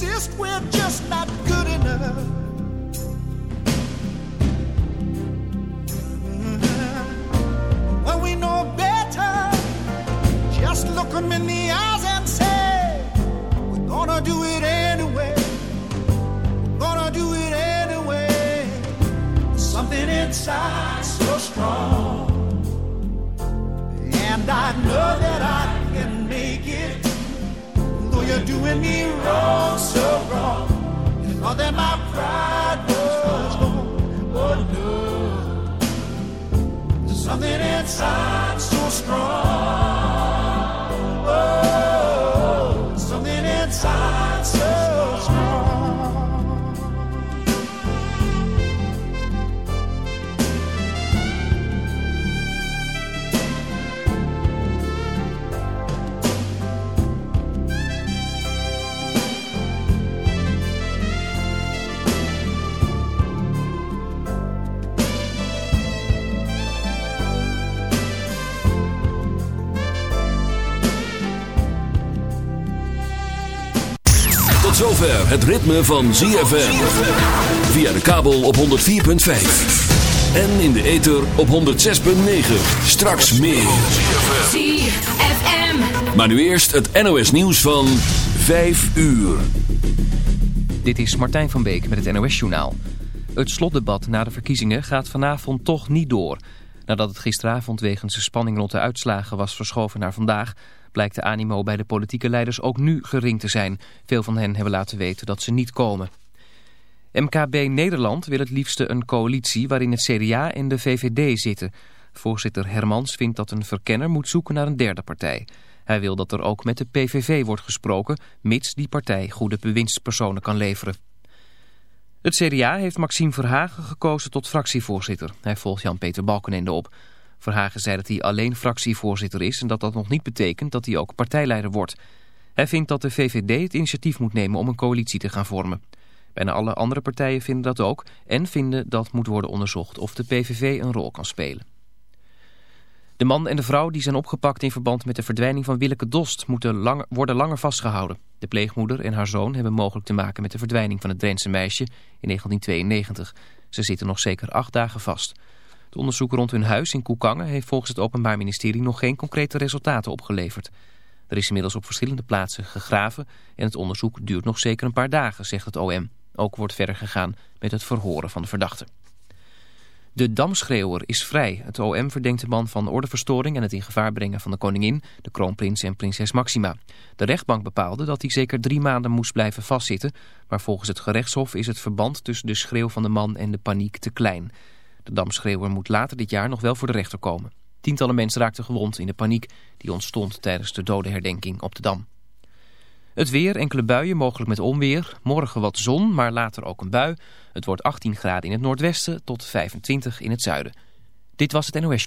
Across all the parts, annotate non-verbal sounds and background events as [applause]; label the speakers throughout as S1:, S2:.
S1: Insist we're just not good enough. When we know better, just look them in the eyes and say, We're gonna do it anyway. Gonna do it anyway. Something inside so strong. And I know that I can make it. You're doing me wrong, so wrong. You thought that my pride was gone. Oh no. There's something inside so strong. Oh, something inside
S2: zover het ritme van ZFM. Via de kabel op 104.5. En in de ether op 106.9. Straks meer.
S3: ZFM.
S2: Maar nu eerst het NOS nieuws van 5 uur.
S4: Dit is Martijn van Beek met het NOS-journaal. Het slotdebat na de verkiezingen gaat vanavond toch niet door. Nadat het gisteravond wegens de spanning rond de uitslagen was verschoven naar vandaag... blijkt de animo bij de politieke leiders ook nu gering te zijn. Veel van hen hebben laten weten dat ze niet komen. MKB Nederland wil het liefste een coalitie waarin het CDA en de VVD zitten. Voorzitter Hermans vindt dat een verkenner moet zoeken naar een derde partij. Hij wil dat er ook met de PVV wordt gesproken, mits die partij goede bewindspersonen kan leveren. Het CDA heeft Maxime Verhagen gekozen tot fractievoorzitter. Hij volgt Jan-Peter Balkenende op. Verhagen zei dat hij alleen fractievoorzitter is en dat dat nog niet betekent dat hij ook partijleider wordt. Hij vindt dat de VVD het initiatief moet nemen om een coalitie te gaan vormen. Bijna alle andere partijen vinden dat ook en vinden dat moet worden onderzocht of de PVV een rol kan spelen. De man en de vrouw die zijn opgepakt in verband met de verdwijning van Willeke Dost moeten langer, worden langer vastgehouden. De pleegmoeder en haar zoon hebben mogelijk te maken met de verdwijning van het Drentse meisje in 1992. Ze zitten nog zeker acht dagen vast. Het onderzoek rond hun huis in Koekangen heeft volgens het Openbaar Ministerie nog geen concrete resultaten opgeleverd. Er is inmiddels op verschillende plaatsen gegraven en het onderzoek duurt nog zeker een paar dagen, zegt het OM. Ook wordt verder gegaan met het verhoren van de verdachte. De damschreeuwer is vrij. Het OM verdenkt de man van ordeverstoring en het in gevaar brengen van de koningin, de kroonprins en prinses Maxima. De rechtbank bepaalde dat hij zeker drie maanden moest blijven vastzitten, maar volgens het gerechtshof is het verband tussen de schreeuw van de man en de paniek te klein. De damschreeuwer moet later dit jaar nog wel voor de rechter komen. Tientallen mensen raakten gewond in de paniek die ontstond tijdens de dodenherdenking op de Dam. Het weer, enkele buien, mogelijk met onweer. Morgen wat zon, maar later ook een bui. Het wordt 18 graden in het noordwesten tot 25 in het zuiden. Dit was het NOS.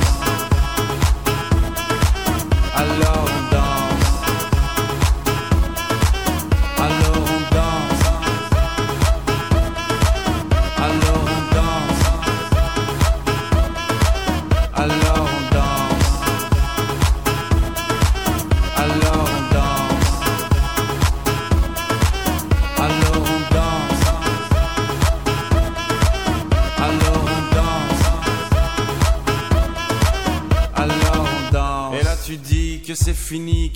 S5: Hello.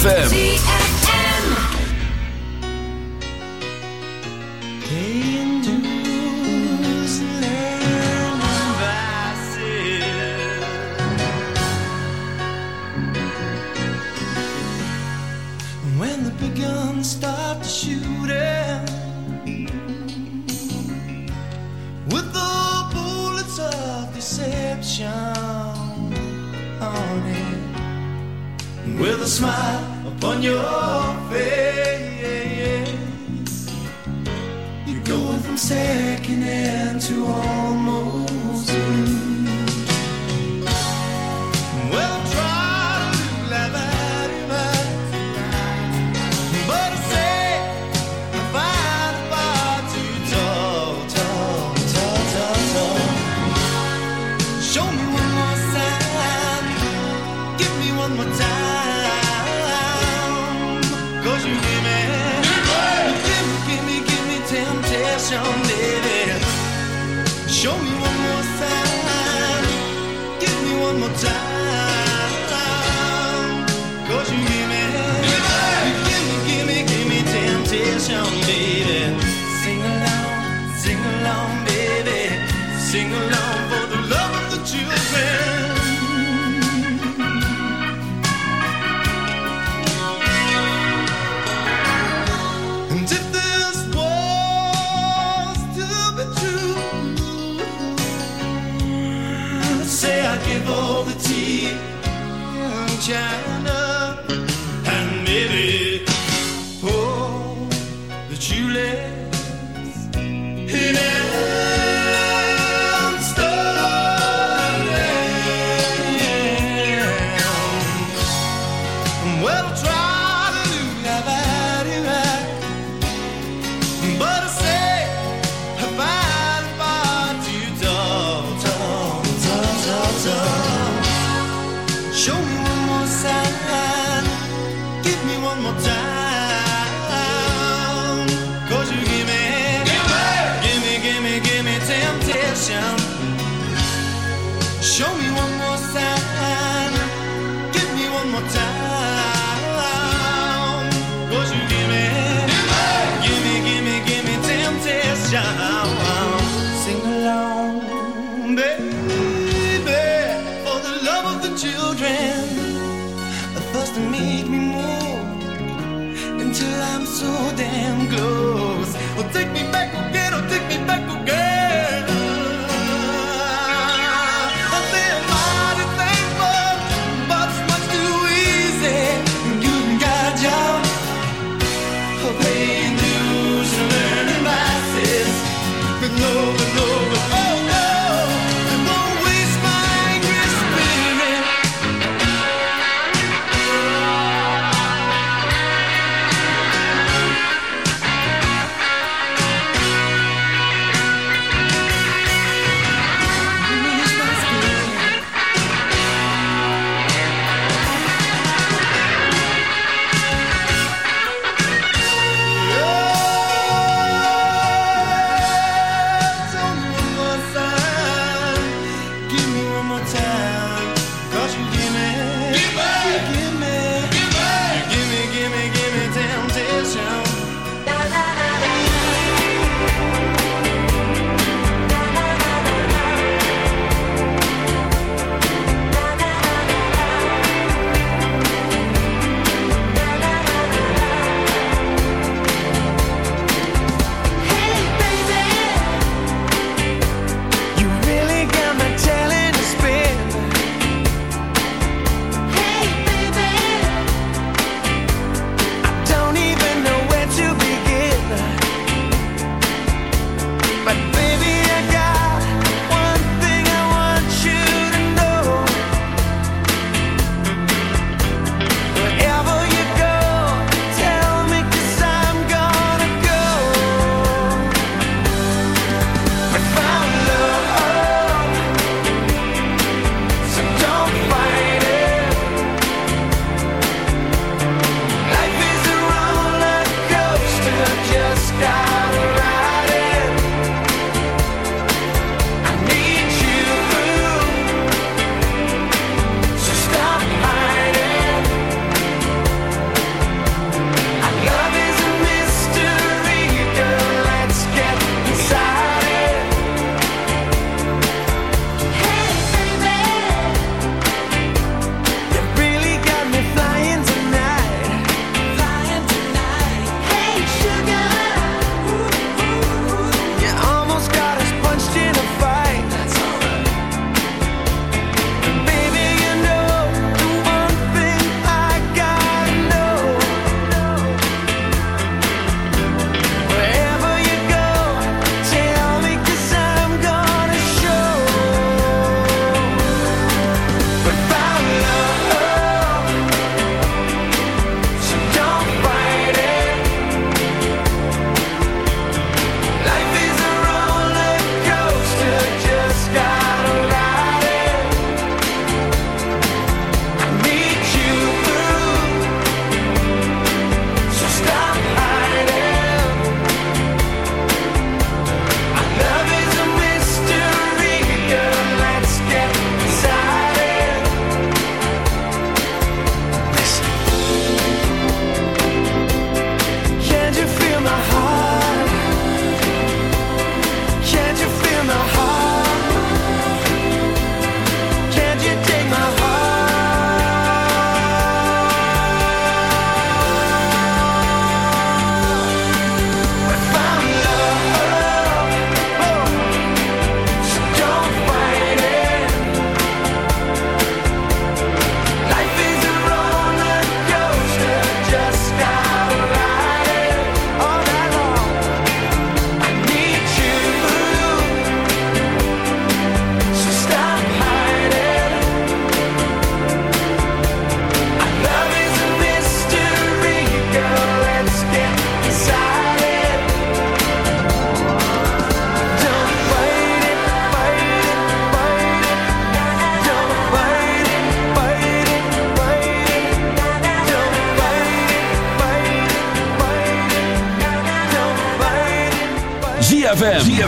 S2: ZFM.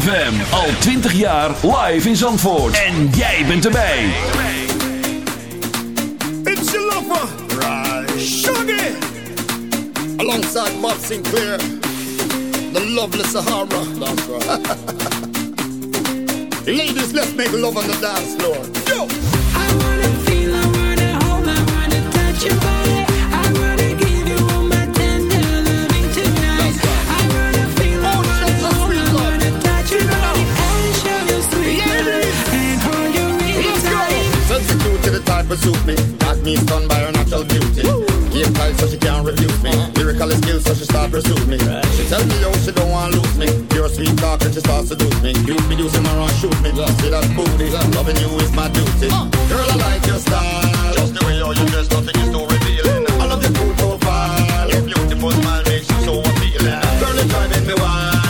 S6: ZFM. Al 20 jaar live in Zandvoort. En jij bent erbij.
S7: It's your lover. Right. Shaggy. Alongside Bob Sinclair. The lovely Sahara. [laughs] Ladies, let's make love on the dance floor.
S8: pursue me. got me stunned by her natural beauty. Give tight so she can't refute me. Lyrical skills so she start pursue me. She tell me yo she don't want lose me. Your sweet talk and she starts seduce me. You be using my wrong shoot me. See that booty, loving you is my duty. Girl I like your style, just the way all you dress, nothing is too revealing. I love your cool profile, your beautiful smile makes you so appealing. Girl it's driving me wild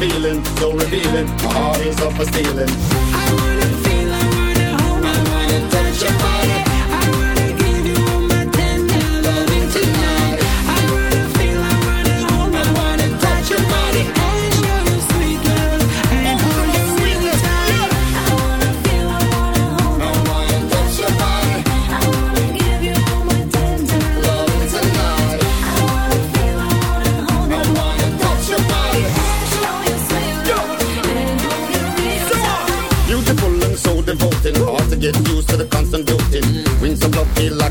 S8: feeling so revealing. My heart is up for stealing
S7: your body.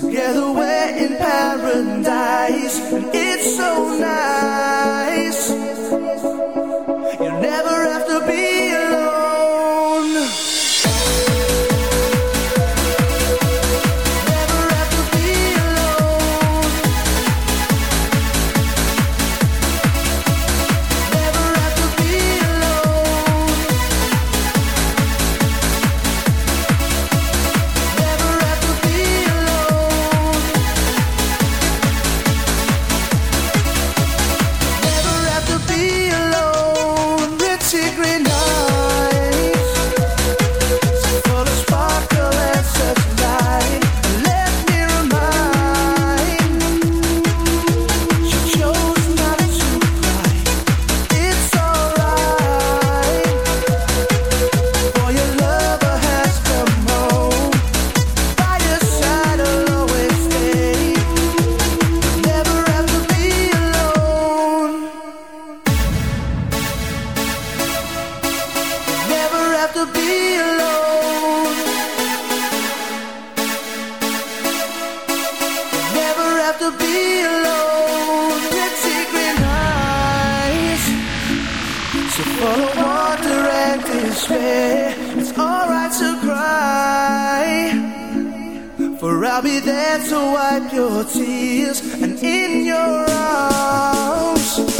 S2: Together we're in paradise, and it's so nice. You'll never have to be. It's alright to cry, for I'll be there to wipe your tears and in your arms.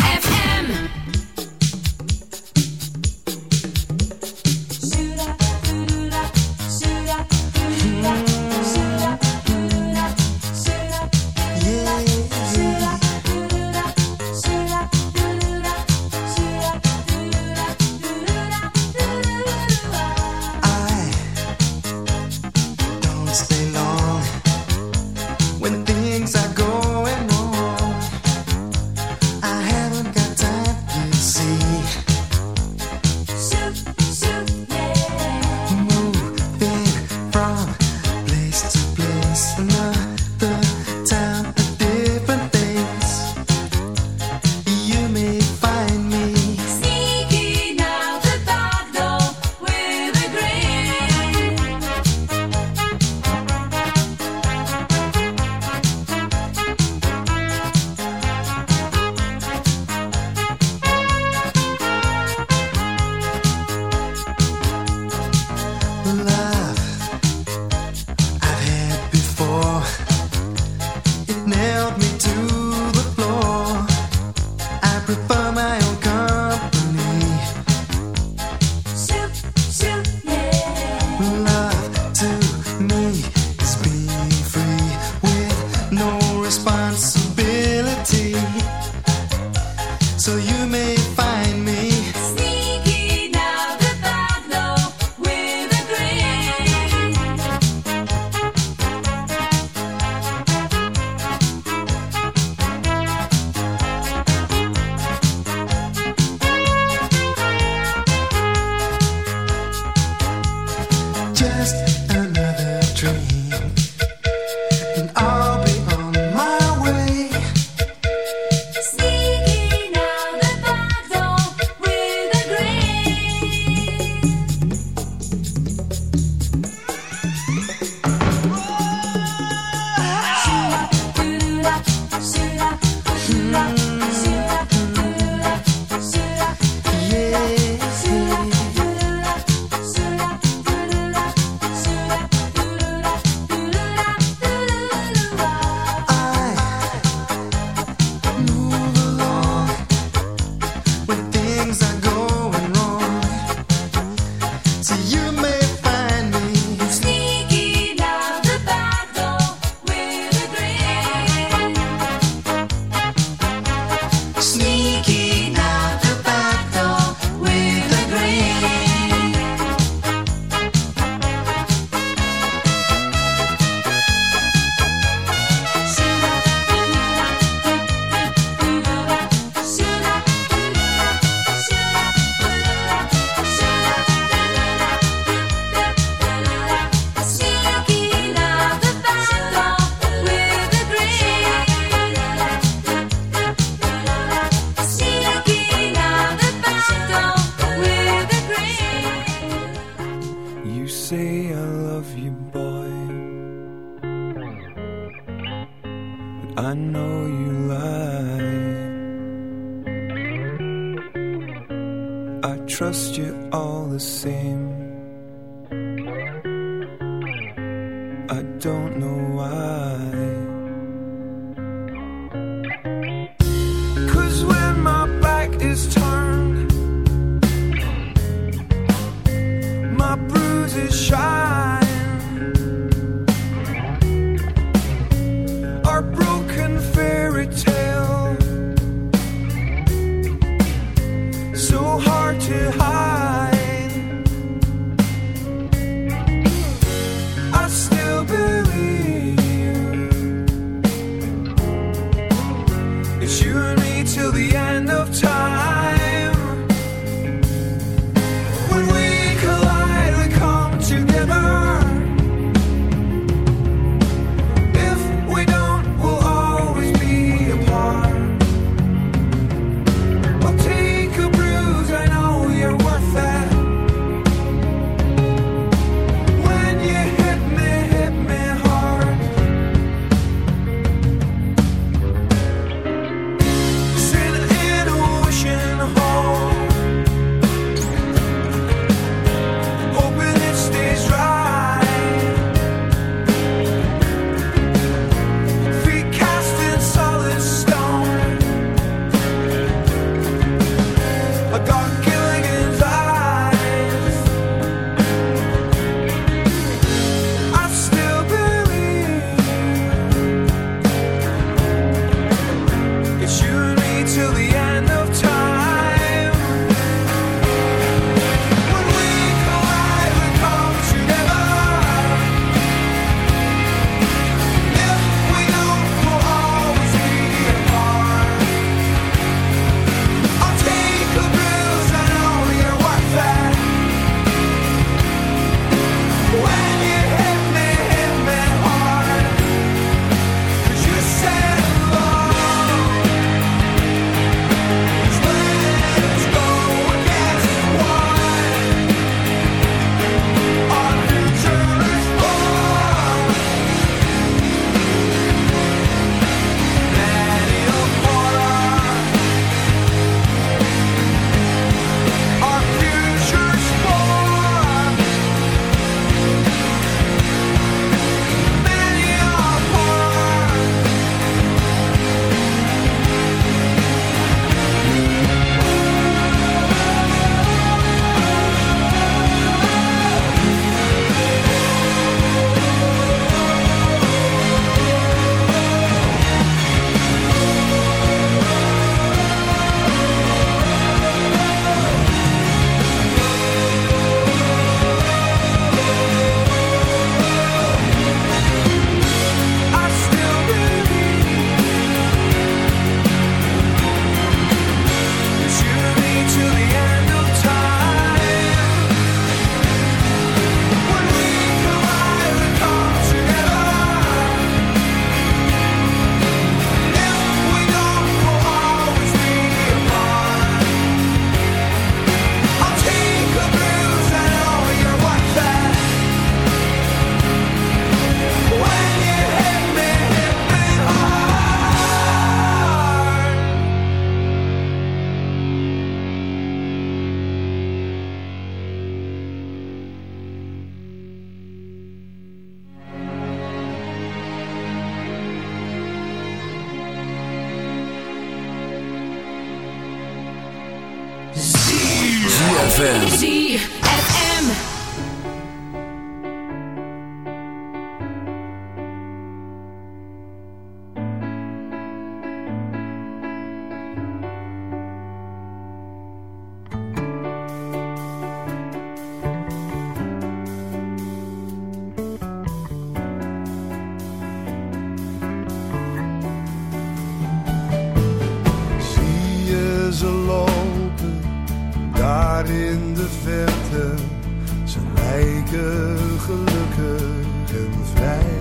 S9: gelukkig en vrij.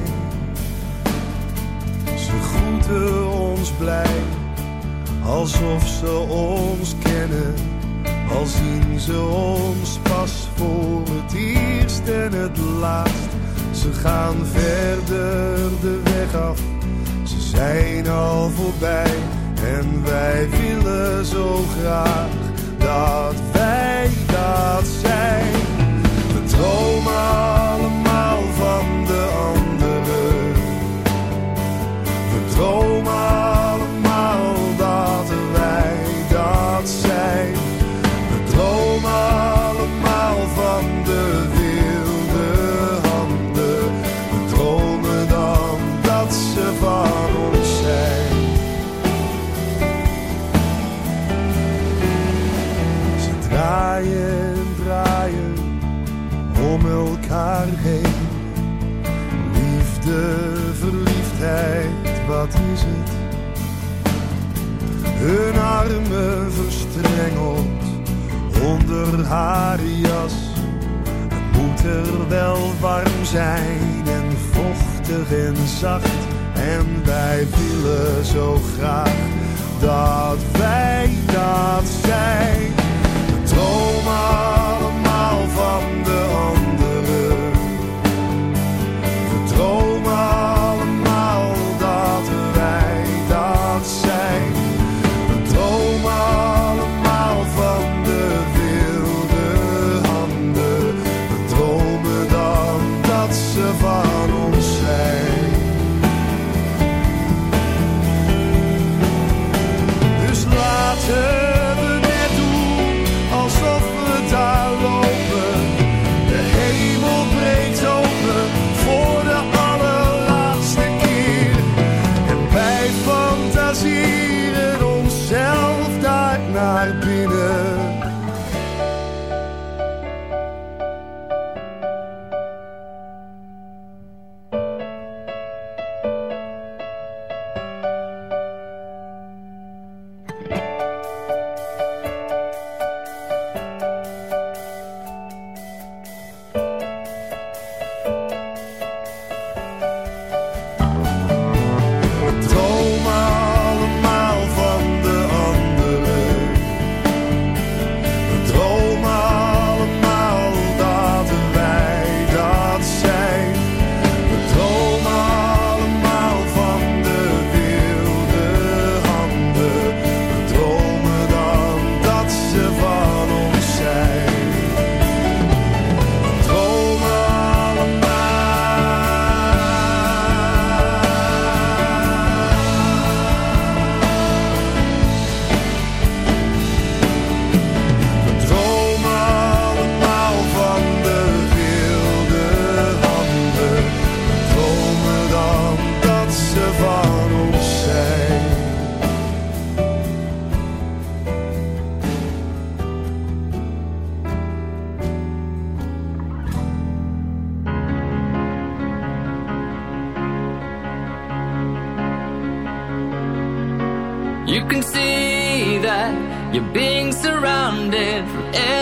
S9: Ze groeten ons blij, alsof ze ons kennen. Al zien ze ons pas voor het eerst en het laatst. Ze gaan verder de weg af, ze zijn al voorbij. En wij willen zo graag dat wij dat zijn. Dromen allemaal van de anderen. We dromen elkaar heen. Liefde, verliefdheid, wat is het? Hun armen verstrengeld onder haar jas. Het moet er wel warm zijn en vochtig en zacht. En wij willen zo graag dat wij dat zijn. We dromen allemaal van de anderen.
S10: go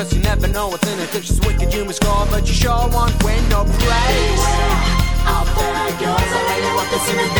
S10: Cause
S11: you never know what's in it. If she's wicked you must go. But you sure won't win no praise Beware, out there
S7: girls? I really want to see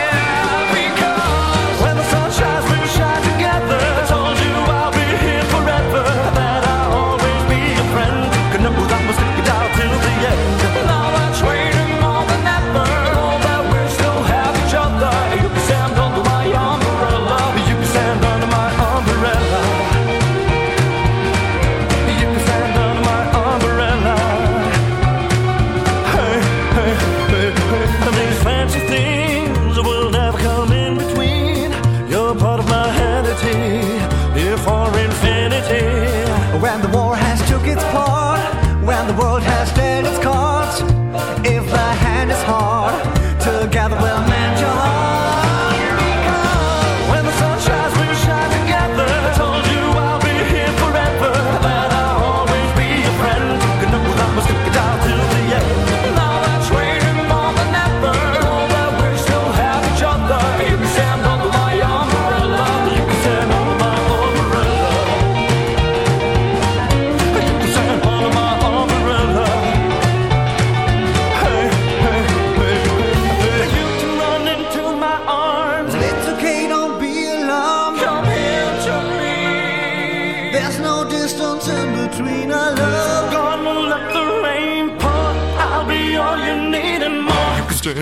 S12: all you need and more. You can stand,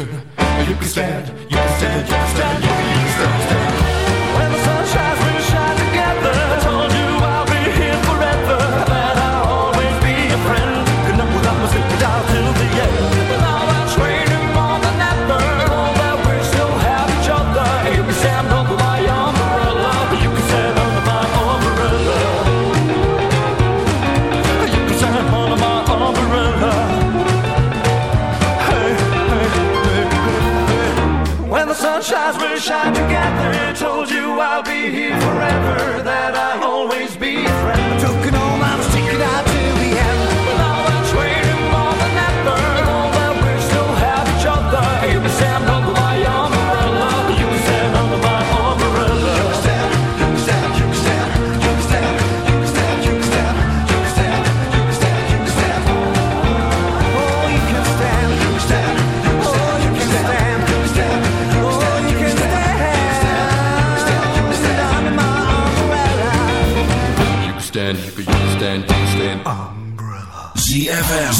S12: you can stand, you can stand, you can stand, you can stand. You
S13: can stand.
S12: Shine.